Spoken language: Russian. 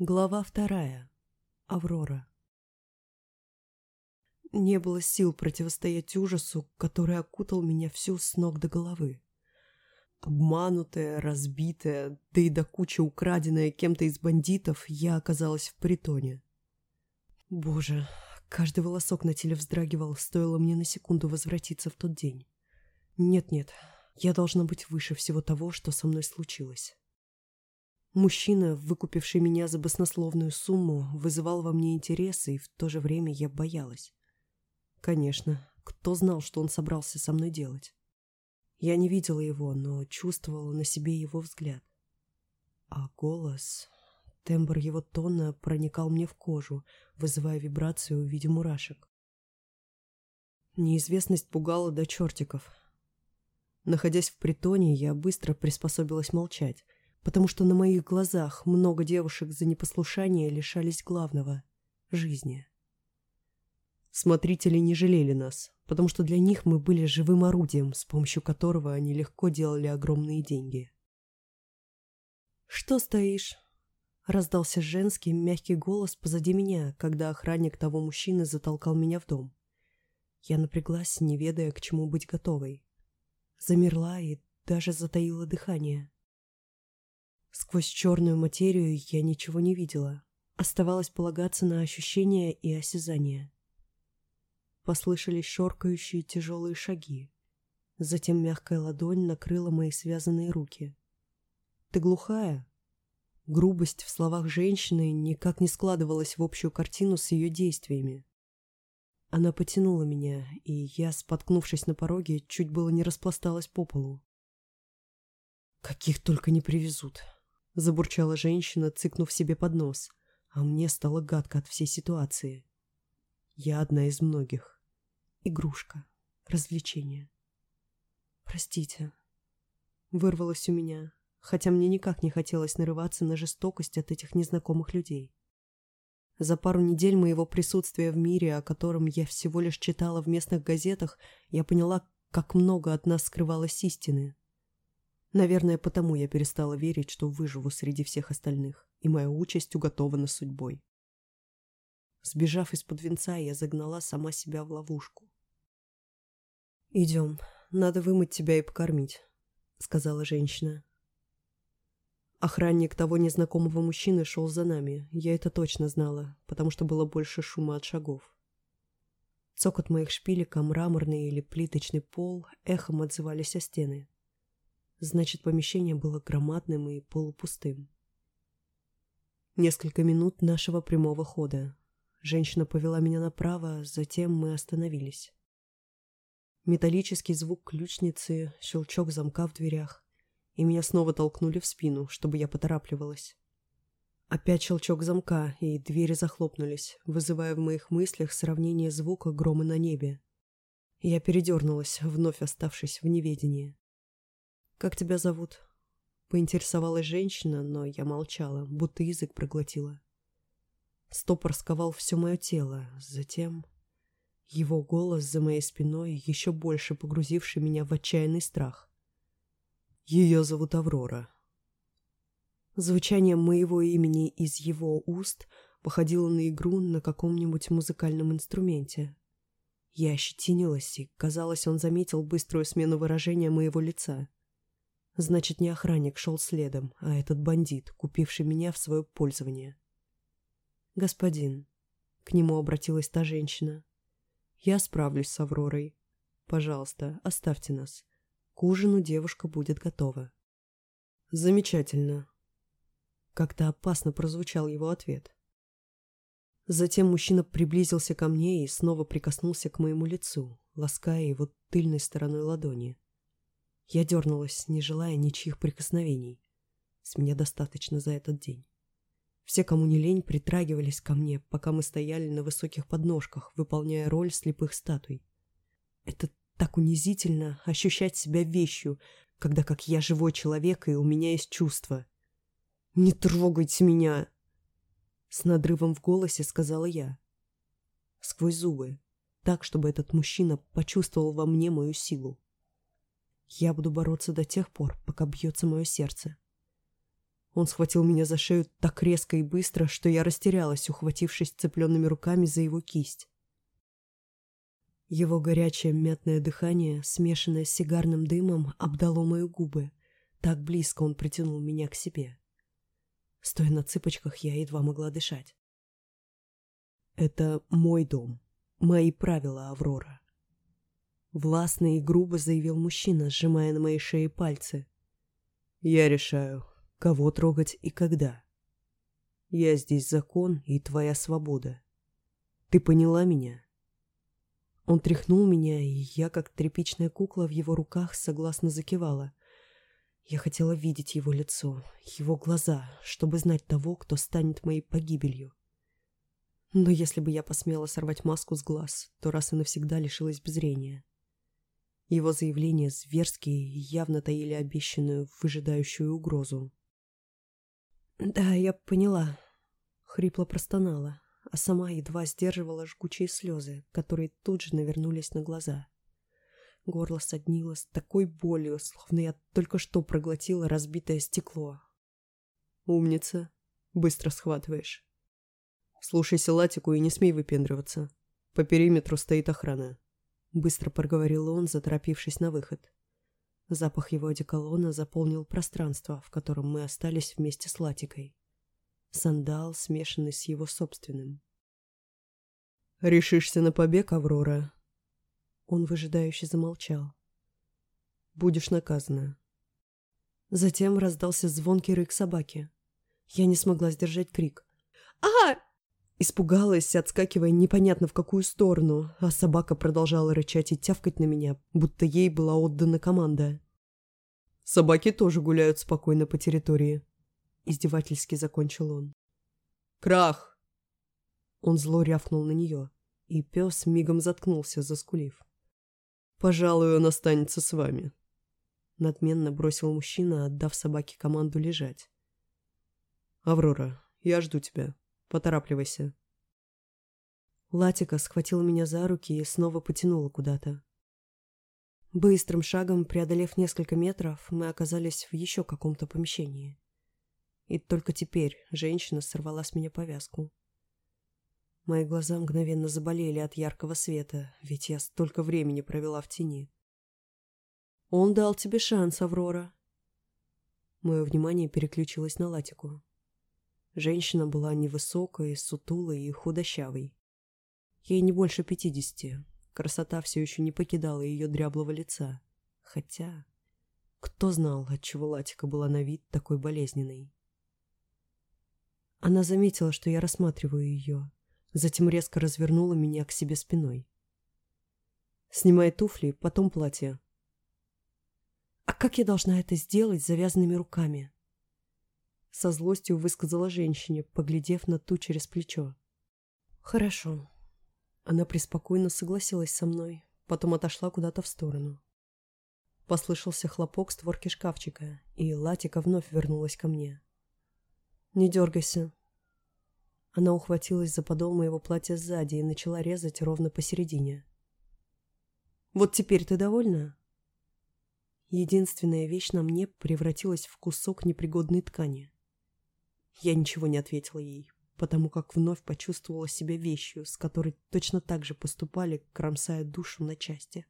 Глава вторая. Аврора. Не было сил противостоять ужасу, который окутал меня всю с ног до головы. Обманутая, разбитая, да и до кучи украденная кем-то из бандитов, я оказалась в притоне. Боже, каждый волосок на теле вздрагивал, стоило мне на секунду возвратиться в тот день. Нет-нет, я должна быть выше всего того, что со мной случилось. Мужчина, выкупивший меня за баснословную сумму, вызывал во мне интерес, и в то же время я боялась. Конечно, кто знал, что он собрался со мной делать? Я не видела его, но чувствовала на себе его взгляд. А голос... Тембр его тона проникал мне в кожу, вызывая вибрацию в виде мурашек. Неизвестность пугала до чертиков. Находясь в притоне, я быстро приспособилась молчать, потому что на моих глазах много девушек за непослушание лишались главного — жизни. Смотрители не жалели нас, потому что для них мы были живым орудием, с помощью которого они легко делали огромные деньги. «Что стоишь?» — раздался женский мягкий голос позади меня, когда охранник того мужчины затолкал меня в дом. Я напряглась, не ведая, к чему быть готовой. Замерла и даже затаила дыхание. Сквозь черную материю я ничего не видела. Оставалось полагаться на ощущения и осязания. Послышались шоркающие тяжелые шаги. Затем мягкая ладонь накрыла мои связанные руки. «Ты глухая?» Грубость в словах женщины никак не складывалась в общую картину с ее действиями. Она потянула меня, и я, споткнувшись на пороге, чуть было не распласталась по полу. «Каких только не привезут!» — забурчала женщина, цыкнув себе под нос, а мне стало гадко от всей ситуации. Я одна из многих. Игрушка. Развлечение. «Простите», — вырвалось у меня, хотя мне никак не хотелось нарываться на жестокость от этих незнакомых людей. За пару недель моего присутствия в мире, о котором я всего лишь читала в местных газетах, я поняла, как много от нас скрывалось истины, Наверное, потому я перестала верить, что выживу среди всех остальных, и моя участь уготована судьбой. Сбежав из-под венца, я загнала сама себя в ловушку. «Идем, надо вымыть тебя и покормить», — сказала женщина. Охранник того незнакомого мужчины шел за нами, я это точно знала, потому что было больше шума от шагов. Цокот моих шпилек о мраморный или плиточный пол эхом отзывались о стены. Значит, помещение было громадным и полупустым. Несколько минут нашего прямого хода. Женщина повела меня направо, затем мы остановились. Металлический звук ключницы, щелчок замка в дверях, и меня снова толкнули в спину, чтобы я поторапливалась. Опять щелчок замка, и двери захлопнулись, вызывая в моих мыслях сравнение звука грома на небе. Я передернулась, вновь оставшись в неведении. «Как тебя зовут?» Поинтересовалась женщина, но я молчала, будто язык проглотила. Стопор сковал все мое тело, затем... Его голос за моей спиной, еще больше погрузивший меня в отчаянный страх. Ее зовут Аврора. Звучание моего имени из его уст походило на игру на каком-нибудь музыкальном инструменте. Я ощетинилась, и, казалось, он заметил быструю смену выражения моего лица. Значит, не охранник шел следом, а этот бандит, купивший меня в свое пользование. «Господин», — к нему обратилась та женщина, — «я справлюсь с Авророй. Пожалуйста, оставьте нас. К ужину девушка будет готова». «Замечательно». Как-то опасно прозвучал его ответ. Затем мужчина приблизился ко мне и снова прикоснулся к моему лицу, лаская его тыльной стороной ладони. Я дернулась, не желая ничьих прикосновений. С меня достаточно за этот день. Все, кому не лень, притрагивались ко мне, пока мы стояли на высоких подножках, выполняя роль слепых статуй. Это так унизительно ощущать себя вещью, когда как я живой человек, и у меня есть чувства. «Не трогайте меня!» С надрывом в голосе сказала я. Сквозь зубы, так, чтобы этот мужчина почувствовал во мне мою силу. Я буду бороться до тех пор, пока бьется мое сердце. Он схватил меня за шею так резко и быстро, что я растерялась, ухватившись цепленными руками за его кисть. Его горячее мятное дыхание, смешанное с сигарным дымом, обдало мои губы. Так близко он притянул меня к себе. Стоя на цыпочках, я едва могла дышать. «Это мой дом, мои правила, Аврора», Властно и грубо заявил мужчина, сжимая на моей шее пальцы. «Я решаю, кого трогать и когда. Я здесь закон и твоя свобода. Ты поняла меня?» Он тряхнул меня, и я, как тряпичная кукла в его руках, согласно закивала. Я хотела видеть его лицо, его глаза, чтобы знать того, кто станет моей погибелью. Но если бы я посмела сорвать маску с глаз, то раз и навсегда лишилась бы зрения. Его заявления зверские явно таили обещанную, выжидающую угрозу. «Да, я поняла», — хрипло простонала, а сама едва сдерживала жгучие слезы, которые тут же навернулись на глаза. Горло соднило с такой болью, словно я только что проглотила разбитое стекло. «Умница. Быстро схватываешь. Слушайся Латику и не смей выпендриваться. По периметру стоит охрана. Быстро проговорил он, заторопившись на выход. Запах его одеколона заполнил пространство, в котором мы остались вместе с Латикой. Сандал, смешанный с его собственным. «Решишься на побег, Аврора?» Он выжидающе замолчал. «Будешь наказана». Затем раздался звонкий рык собаки. Я не смогла сдержать крик. «А!» Испугалась, отскакивая непонятно в какую сторону, а собака продолжала рычать и тявкать на меня, будто ей была отдана команда. «Собаки тоже гуляют спокойно по территории», — издевательски закончил он. «Крах!» Он зло рявкнул на нее, и пес мигом заткнулся, заскулив. «Пожалуй, он останется с вами», — надменно бросил мужчина, отдав собаке команду лежать. «Аврора, я жду тебя», Поторапливайся. Латика схватила меня за руки и снова потянула куда-то. Быстрым шагом, преодолев несколько метров, мы оказались в еще каком-то помещении. И только теперь женщина сорвала с меня повязку. Мои глаза мгновенно заболели от яркого света, ведь я столько времени провела в тени. «Он дал тебе шанс, Аврора». Мое внимание переключилось на Латику. Женщина была невысокой, сутулой и худощавой. Ей не больше пятидесяти. Красота все еще не покидала ее дряблого лица. Хотя... Кто знал, отчего Латика была на вид такой болезненной? Она заметила, что я рассматриваю ее, затем резко развернула меня к себе спиной. «Снимай туфли, потом платье». «А как я должна это сделать с завязанными руками?» Со злостью высказала женщине, поглядев на ту через плечо. «Хорошо». Она преспокойно согласилась со мной, потом отошла куда-то в сторону. Послышался хлопок створки шкафчика, и Латика вновь вернулась ко мне. «Не дергайся». Она ухватилась за подол моего платья сзади и начала резать ровно посередине. «Вот теперь ты довольна?» Единственная вещь на мне превратилась в кусок непригодной ткани. Я ничего не ответила ей, потому как вновь почувствовала себя вещью, с которой точно так же поступали, кромсая душу на части.